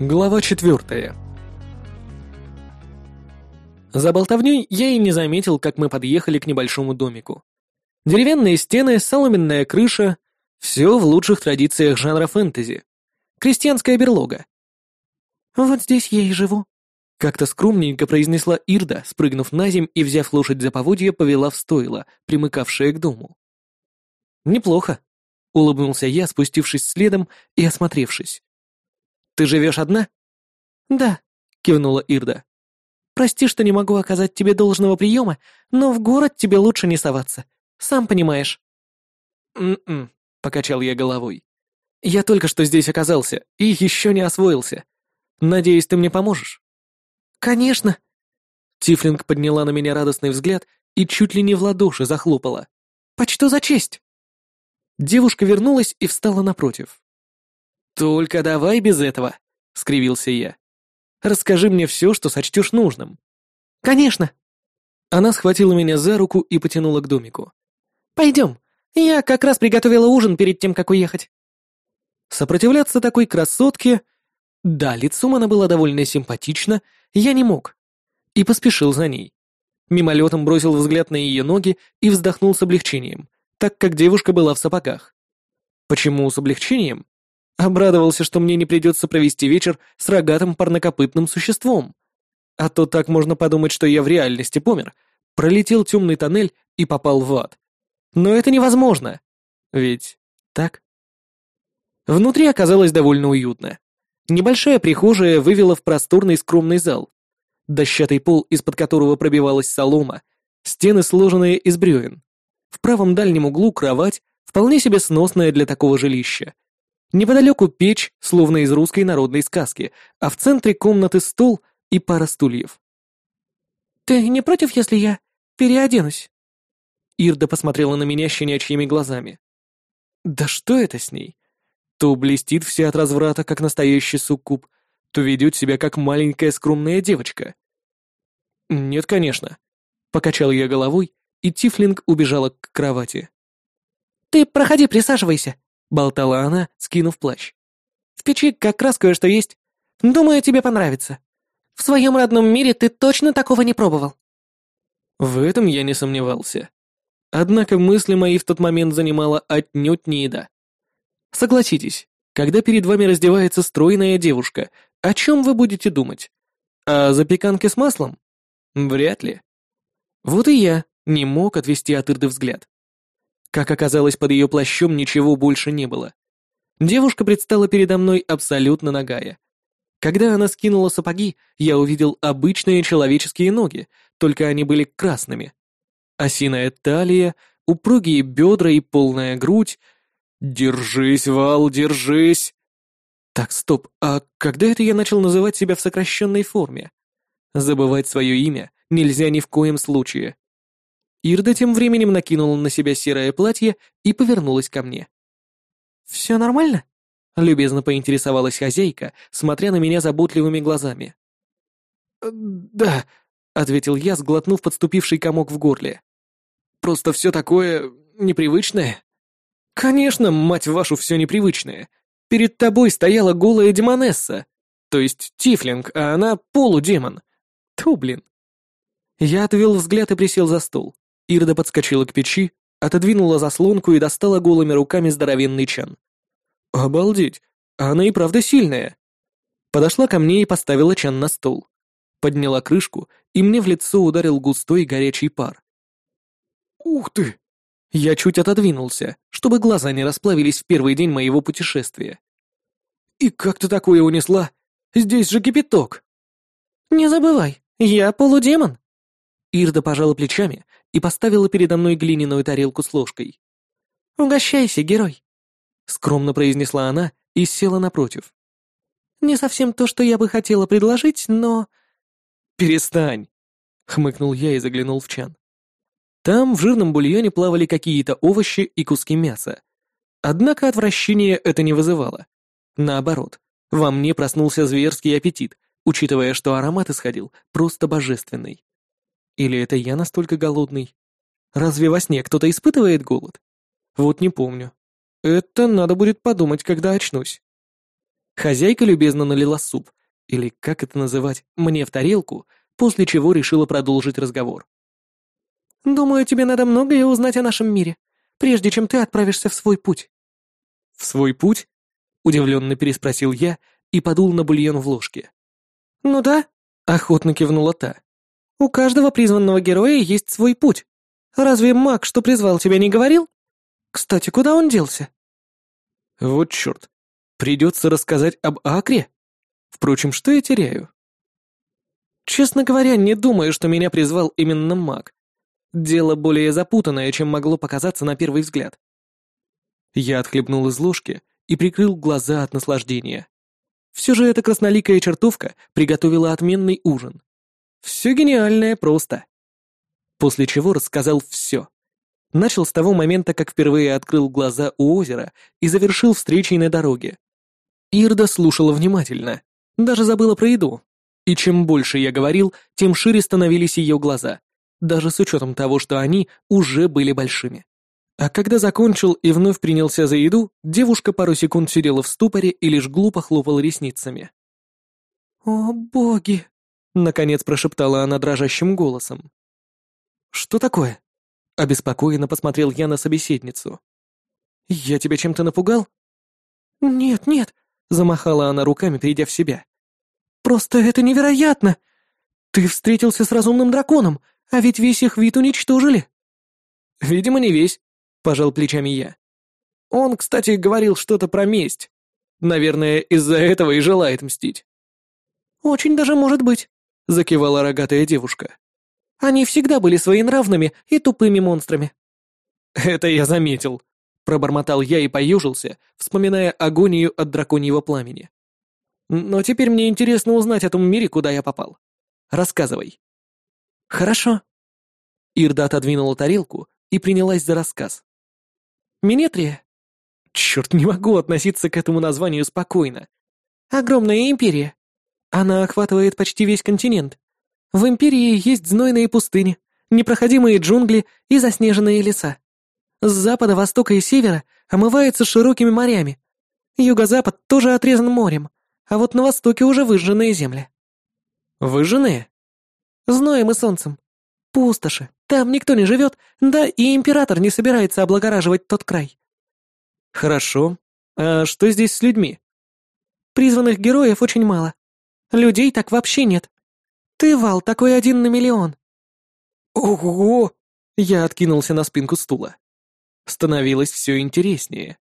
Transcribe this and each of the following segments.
Глава четвертая. За болтовней я и не заметил, как мы подъехали к небольшому домику. Деревянные стены, соломенная крыша — все в лучших традициях жанра фэнтези. Крестьянская берлога. «Вот здесь я и живу», — как-то скромненько произнесла Ирда, спрыгнув на земь и, взяв лошадь за поводья, повела в стойло, примыкавшее к дому. «Неплохо», — улыбнулся я, спустившись следом и осмотревшись. Ты живешь одна?» «Да», — кивнула Ирда. «Прости, что не могу оказать тебе должного приема, но в город тебе лучше не соваться. Сам понимаешь». «М-м», — покачал я головой. «Я только что здесь оказался и еще не освоился. Надеюсь, ты мне поможешь?» «Конечно». Тифлинг подняла на меня радостный взгляд и чуть ли не в ладоши захлопала. «Почту за честь!» Девушка вернулась и встала напротив. «Только давай без этого», — скривился я. «Расскажи мне все, что сочтешь нужным». «Конечно». Она схватила меня за руку и потянула к домику. «Пойдем. Я как раз приготовила ужин перед тем, как уехать». Сопротивляться такой красотке... Да, лицом она была довольно симпатична, я не мог. И поспешил за ней. Мимолетом бросил взгляд на ее ноги и вздохнул с облегчением, так как девушка была в сапогах. Почему с облегчением? Обрадовался, что мне не придется провести вечер с рогатым парнокопытным существом. А то так можно подумать, что я в реальности помер, пролетел темный тоннель и попал в ад. Но это невозможно. Ведь так? Внутри оказалось довольно уютно. Небольшая прихожая вывела в просторный скромный зал. Дощатый пол, из-под которого пробивалась солома, стены, сложенные из бревен. В правом дальнем углу кровать, вполне себе сносная для такого жилища. Неподалеку печь, словно из русской народной сказки, а в центре комнаты стол и пара стульев. «Ты не против, если я переоденусь?» Ирда посмотрела на меня щенячьими глазами. «Да что это с ней? То блестит вся от разврата, как настоящий суккуб, то ведет себя, как маленькая скромная девочка». «Нет, конечно», — покачал я головой, и Тифлинг убежала к кровати. «Ты проходи, присаживайся», болтала она, скинув плащ. «В печи как раз кое-что есть. Думаю, тебе понравится. В своем родном мире ты точно такого не пробовал». В этом я не сомневался. Однако мысли мои в тот момент занимала отнюдь не еда. Согласитесь, когда перед вами раздевается стройная девушка, о чем вы будете думать? О запеканке с маслом? Вряд ли. Вот и я не мог отвести от Ирды взгляд. Как оказалось, под ее плащом ничего больше не было. Девушка предстала передо мной абсолютно нагая. Когда она скинула сапоги, я увидел обычные человеческие ноги, только они были красными. Осиная талия, упругие бедра и полная грудь. «Держись, Вал, держись!» Так, стоп, а когда это я начал называть себя в сокращенной форме? Забывать свое имя нельзя ни в коем случае. Ирда тем временем накинула на себя серое платье и повернулась ко мне. «Все нормально?» — любезно поинтересовалась хозяйка, смотря на меня заботливыми глазами. «Э, «Да», — ответил я, сглотнув подступивший комок в горле. «Просто все такое непривычное». «Конечно, мать вашу, все непривычное. Перед тобой стояла голая демонесса, то есть тифлинг, а она полудемон. Ту, блин». Я отвел взгляд и присел за стол. Ирда подскочила к печи, отодвинула заслонку и достала голыми руками здоровенный чан. «Обалдеть! Она и правда сильная!» Подошла ко мне и поставила чан на стол. Подняла крышку, и мне в лицо ударил густой горячий пар. «Ух ты!» Я чуть отодвинулся, чтобы глаза не расплавились в первый день моего путешествия. «И как ты такое унесла? Здесь же кипяток!» «Не забывай, я полудемон!» Ирда пожала плечами и поставила передо мной глиняную тарелку с ложкой. «Угощайся, герой», — скромно произнесла она и села напротив. «Не совсем то, что я бы хотела предложить, но...» «Перестань», — хмыкнул я и заглянул в чан. Там в жирном бульоне плавали какие-то овощи и куски мяса. Однако отвращения это не вызывало. Наоборот, во мне проснулся зверский аппетит, учитывая, что аромат исходил просто божественный. Или это я настолько голодный? Разве во сне кто-то испытывает голод? Вот не помню. Это надо будет подумать, когда очнусь. Хозяйка любезно налила суп, или как это называть, мне в тарелку, после чего решила продолжить разговор. «Думаю, тебе надо многое узнать о нашем мире, прежде чем ты отправишься в свой путь». «В свой путь?» — удивленно переспросил я и подул на бульон в ложке. «Ну да», — охотно кивнула та. «У каждого призванного героя есть свой путь. Разве маг, что призвал тебя, не говорил? Кстати, куда он делся?» «Вот черт. Придется рассказать об Акре. Впрочем, что я теряю?» «Честно говоря, не думаю, что меня призвал именно маг. Дело более запутанное, чем могло показаться на первый взгляд. Я отхлебнул из ложки и прикрыл глаза от наслаждения. Все же эта красноликая чертовка приготовила отменный ужин. Все гениальное просто. После чего рассказал все. Начал с того момента, как впервые открыл глаза у озера и завершил встречей на дороге. Ирда слушала внимательно, даже забыла про еду. И чем больше я говорил, тем шире становились ее глаза даже с учетом того, что они уже были большими. А когда закончил и вновь принялся за еду, девушка пару секунд сидела в ступоре и лишь глупо хлопала ресницами. «О, боги!» — наконец прошептала она дрожащим голосом. «Что такое?» — обеспокоенно посмотрел я на собеседницу. «Я тебя чем-то напугал?» «Нет, нет», — замахала она руками, перейдя в себя. «Просто это невероятно! Ты встретился с разумным драконом, а ведь весь их вид уничтожили. Видимо, не весь, пожал плечами я. Он, кстати, говорил что-то про месть. Наверное, из-за этого и желает мстить. Очень даже может быть, закивала рогатая девушка. Они всегда были своенравными и тупыми монстрами. Это я заметил, пробормотал я и поюжился, вспоминая агонию от драконьего пламени. Но теперь мне интересно узнать о том мире, куда я попал. Рассказывай. «Хорошо». Ирда отодвинула тарелку и принялась за рассказ. «Минетрия?» Черт, не могу относиться к этому названию спокойно. «Огромная империя. Она охватывает почти весь континент. В империи есть знойные пустыни, непроходимые джунгли и заснеженные леса. С запада, востока и севера омывается широкими морями. Юго-запад тоже отрезан морем, а вот на востоке уже выжженные земли». «Выжженные?» Зноем и солнцем. Пустоши. Там никто не живет, да и император не собирается облагораживать тот край. Хорошо. А что здесь с людьми? Призванных героев очень мало. Людей так вообще нет. Ты, Вал, такой один на миллион. Ого! Я откинулся на спинку стула. Становилось все интереснее.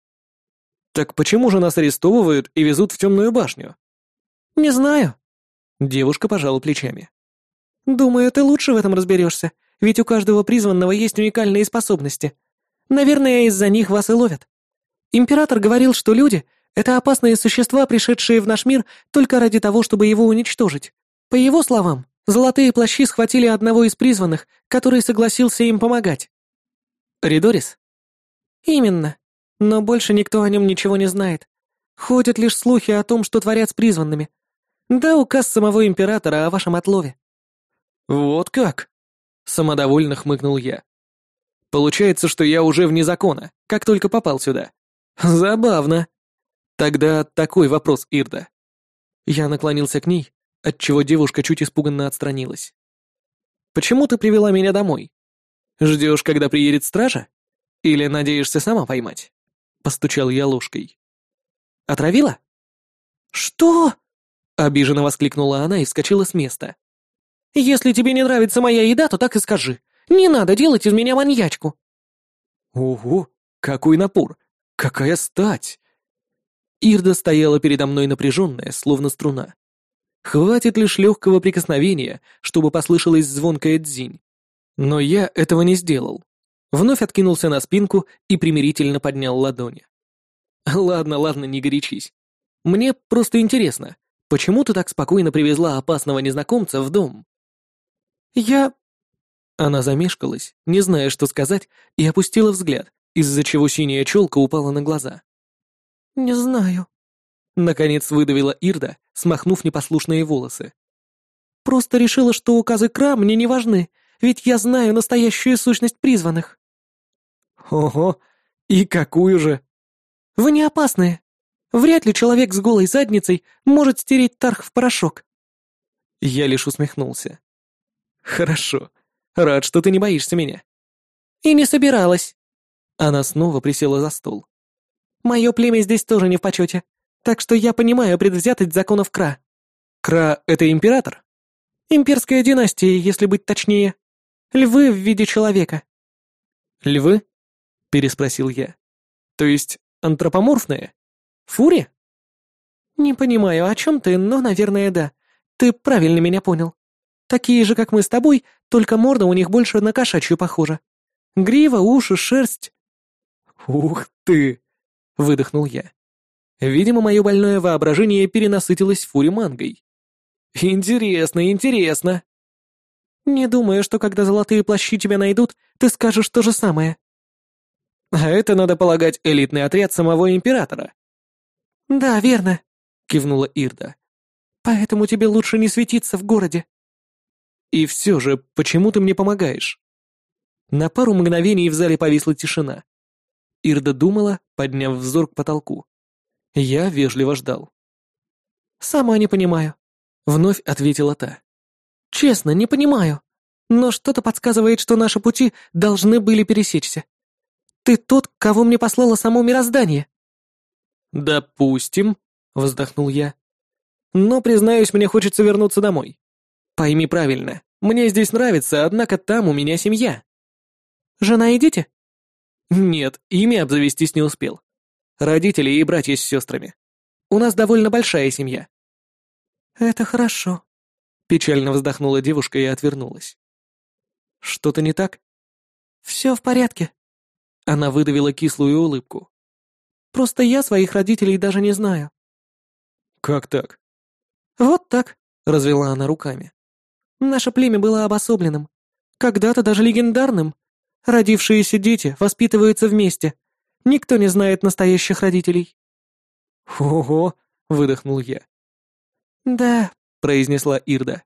Так почему же нас арестовывают и везут в темную башню? Не знаю. Девушка пожала плечами. «Думаю, ты лучше в этом разберешься, ведь у каждого призванного есть уникальные способности. Наверное, из-за них вас и ловят. Император говорил, что люди — это опасные существа, пришедшие в наш мир только ради того, чтобы его уничтожить. По его словам, золотые плащи схватили одного из призванных, который согласился им помогать». «Ридорис?» «Именно. Но больше никто о нем ничего не знает. Ходят лишь слухи о том, что творят с призванными. Да указ самого императора о вашем отлове. «Вот как?» — самодовольно хмыкнул я. «Получается, что я уже вне закона, как только попал сюда. Забавно. Тогда такой вопрос, Ирда». Я наклонился к ней, отчего девушка чуть испуганно отстранилась. «Почему ты привела меня домой? Ждешь, когда приедет стража? Или надеешься сама поймать?» Постучал я ложкой. «Отравила?» «Что?» — обиженно воскликнула она и вскочила с места. Если тебе не нравится моя еда, то так и скажи. Не надо делать из меня маньячку». «Ого, какой напор! Какая стать!» Ирда стояла передо мной напряженная, словно струна. Хватит лишь легкого прикосновения, чтобы послышалась звонкая дзинь. Но я этого не сделал. Вновь откинулся на спинку и примирительно поднял ладони. «Ладно, ладно, не горячись. Мне просто интересно, почему ты так спокойно привезла опасного незнакомца в дом?» «Я...» Она замешкалась, не зная, что сказать, и опустила взгляд, из-за чего синяя челка упала на глаза. «Не знаю», — наконец выдавила Ирда, смахнув непослушные волосы. «Просто решила, что указы Кра мне не важны, ведь я знаю настоящую сущность призванных». «Ого, и какую же?» «Вы не опасные. Вряд ли человек с голой задницей может стереть Тарх в порошок. Я лишь усмехнулся. Хорошо. Рад, что ты не боишься меня. И не собиралась. Она снова присела за стол. Мое племя здесь тоже не в почете, так что я понимаю предвзятость законов Кра. Кра — это император? Имперская династия, если быть точнее. Львы в виде человека. Львы? Переспросил я. То есть антропоморфные? Фури? Не понимаю, о чем ты, но, наверное, да. Ты правильно меня понял. Такие же, как мы с тобой, только морда у них больше на кошачью похожа. Грива, уши, шерсть. Ух ты! Выдохнул я. Видимо, мое больное воображение перенасытилось фури-мангой. Интересно, интересно. Не думаю, что когда золотые плащи тебя найдут, ты скажешь то же самое. А это, надо полагать, элитный отряд самого императора. Да, верно, кивнула Ирда. Поэтому тебе лучше не светиться в городе. И все же, почему ты мне помогаешь? На пару мгновений в зале повисла тишина. Ирда думала, подняв взор к потолку. Я вежливо ждал. «Сама не понимаю», — вновь ответила та. «Честно, не понимаю. Но что-то подсказывает, что наши пути должны были пересечься. Ты тот, кого мне послало само мироздание». «Допустим», — вздохнул я. «Но, признаюсь, мне хочется вернуться домой. Пойми правильно, мне здесь нравится, однако там у меня семья». «Жена и дети?» «Нет, ими обзавестись не успел. Родители и братья с сестрами. У нас довольно большая семья». «Это хорошо», — печально вздохнула девушка и отвернулась. «Что-то не так?» «Все в порядке». Она выдавила кислую улыбку. «Просто я своих родителей даже не знаю». «Как так?» «Вот так», — развела она руками. Наше племя было обособленным, когда-то даже легендарным. Родившиеся дети воспитываются вместе. Никто не знает настоящих родителей. «Ого!» — выдохнул я. «Да», — произнесла Ирда.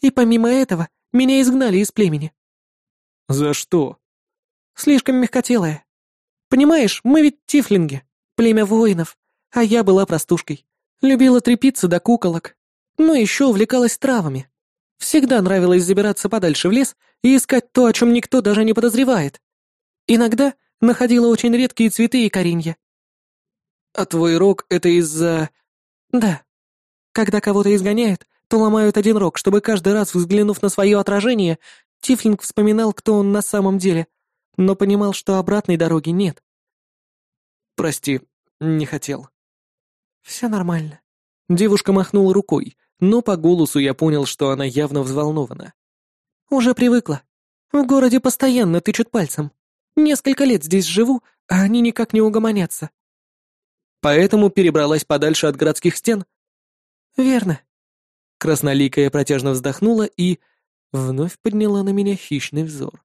«И помимо этого, меня изгнали из племени». «За что?» «Слишком мягкотелая. Понимаешь, мы ведь тифлинги, племя воинов, а я была простушкой. Любила трепиться до куколок. Но еще увлекалась травами. Всегда нравилось забираться подальше в лес и искать то, о чем никто даже не подозревает. Иногда находила очень редкие цветы и коренья. А твой рог — это из-за... Да. Когда кого-то изгоняют, то ломают один рог, чтобы каждый раз, взглянув на свое отражение, Тифлинг вспоминал, кто он на самом деле, но понимал, что обратной дороги нет. Прости, не хотел. Все нормально. Девушка махнула рукой, но по голосу я понял, что она явно взволнована. «Уже привыкла. В городе постоянно тычут пальцем. Несколько лет здесь живу, а они никак не угомонятся». «Поэтому перебралась подальше от городских стен?» «Верно». Красноликая протяжно вздохнула и вновь подняла на меня хищный взор.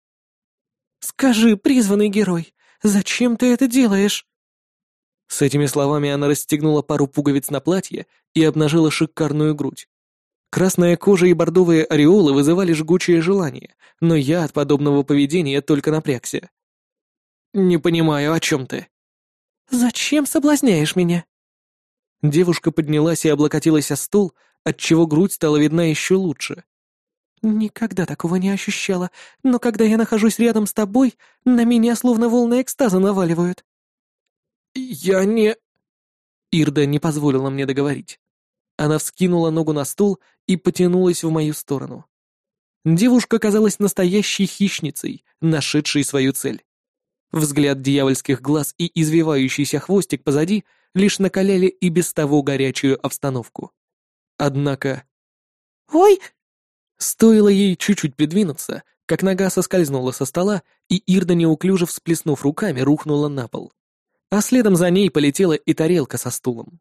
«Скажи, призванный герой, зачем ты это делаешь?» С этими словами она расстегнула пару пуговиц на платье и обнажила шикарную грудь. Красная кожа и бордовые ореолы вызывали жгучее желание, но я от подобного поведения только напрягся. «Не понимаю, о чем ты?» «Зачем соблазняешь меня?» Девушка поднялась и облокотилась о стул, отчего грудь стала видна еще лучше. «Никогда такого не ощущала, но когда я нахожусь рядом с тобой, на меня словно волны экстаза наваливают». «Я не...» Ирда не позволила мне договорить. Она вскинула ногу на стул и потянулась в мою сторону. Девушка казалась настоящей хищницей, нашедшей свою цель. Взгляд дьявольских глаз и извивающийся хвостик позади лишь накаляли и без того горячую обстановку. Однако... «Ой!» Стоило ей чуть-чуть придвинуться, как нога соскользнула со стола, и Ирда, неуклюже всплеснув руками, рухнула на пол а следом за ней полетела и тарелка со стулом.